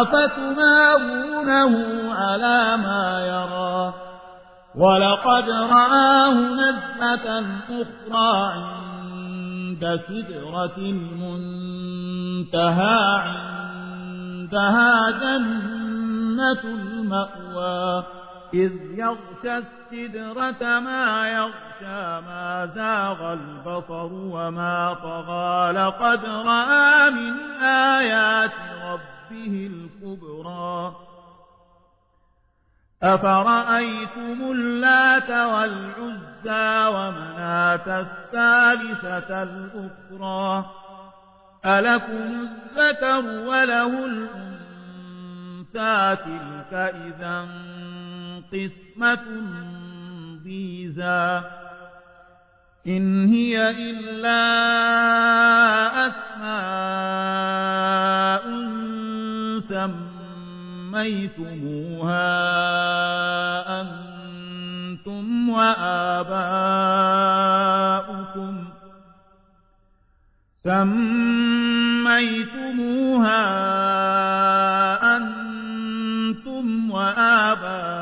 أفتمارونه على ما يرى ولقد رآه نزلة أخرى عند سدرة المنتهى عندها جنة المأوى إذ يغشى السدرة ما يغشى ما زاغ البصر وما طغى لقد رأى من آيات ربه الكبرى. أفرأيتم اللات والعزى ومناة الثالثة الأخرى؟ ألكم الذكر وله الأنثى تلك إذا قسمة ضيزى. إن هي إلا سميتموها أنتم وآباؤكم سميتموها أنتم وآباؤكم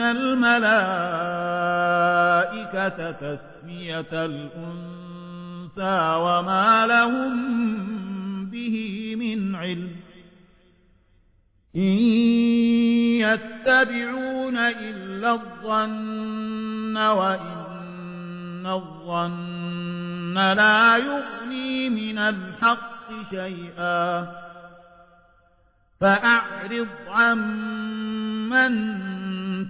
الملائكة تسمية الأنثى وما لهم به من علم إن يتبعون إلا الظن وإن الظن لا يغني من الحق شيئا فأعرض عن من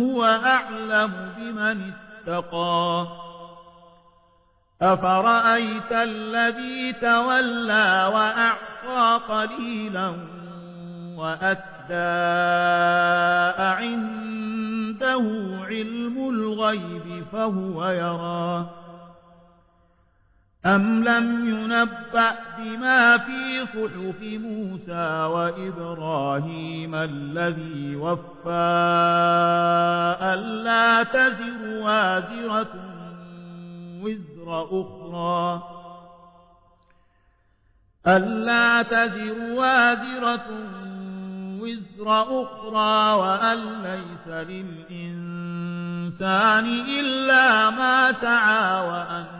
هو أعلم بمن اتقى. أفرأيت الذي تولى وأعطى قليلا وأكدى عنده علم الغيب فهو يرى. أم لم ينبأ بما في صحف موسى وإبراهيم الذي وفى ألا تزر وازرة وزر أخرى ألا تزر وازرة وزر أخرى وأن ليس للإنسان إلا ما سعى وأن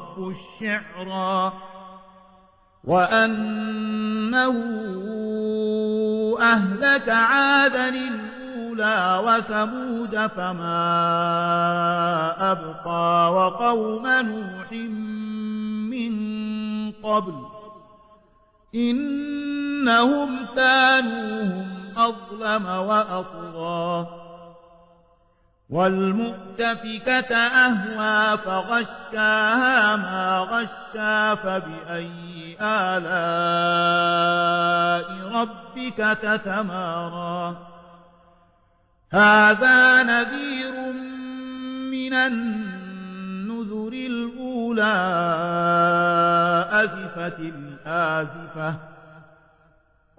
رب الشعرى وأنه أهلك عادا الأولى وثمود فما أبقى وقوم نوح من قبل إنهم كانوا هم أظلم وأطغى. والمؤتفكة أهوى فغشاها ما غشا فبأي آلاء ربك تتمارى. هذا نذير من النذر الأولى أزفت الآزفة.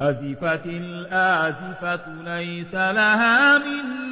أزفت الآزفة ليس لها من